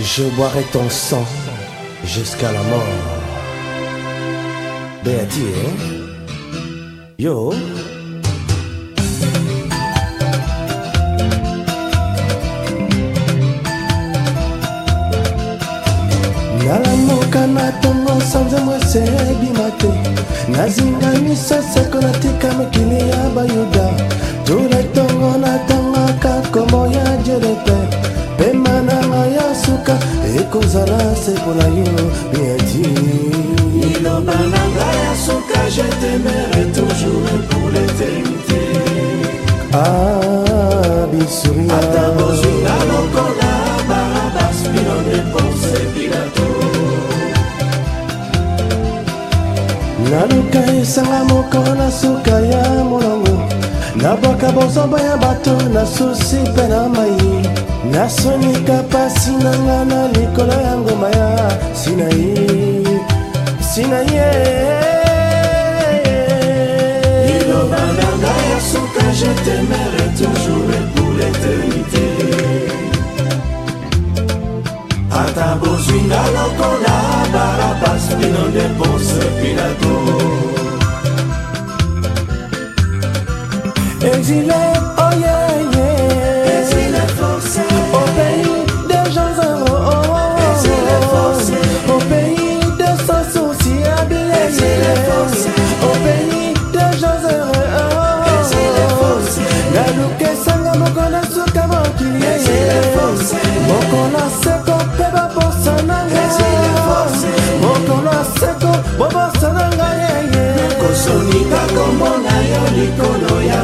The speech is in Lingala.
Je boirai ton sang jusqu'à la mort. Béati, hein? Yo! nalamoka na tongo sanza mwese ebima te nazinga misoseko natika mokili ya bayuda tule tongo tanga komo ya jerete kaka ekozala sekola yo beati liloba na ngai ya suka je temere toujours pour l'éternité ah bisuria ata bozunga lokola barabas bilone porse pilato naluka esanga moko na suka ya molongo nabwaka bozomba ya bato nasusi mpe na mai nasonika pasi na nga na likolo ya ngoma ya sinai sinai liloba eh, eh, eh. na ngai ya suka je temere toujours et pour l'éternité ata bozwinga lokola barabas pino nde ponse pilato Exilé, oh yeah, yeah. Exilé forcé. Au pays des gens heureux, oh, oh. Exilé forcé. Au pays de sans souci habillé. Exilé forcé. Au pays des gens heureux, oh. Exilé forcé. La louke sanga mokona suka mokili. Exilé forcé. Mokona seko peba bosana. Exilé forcé. Mokona seko bobosana nga yeah, yeah. Nakosoni kakomona yo likolo ya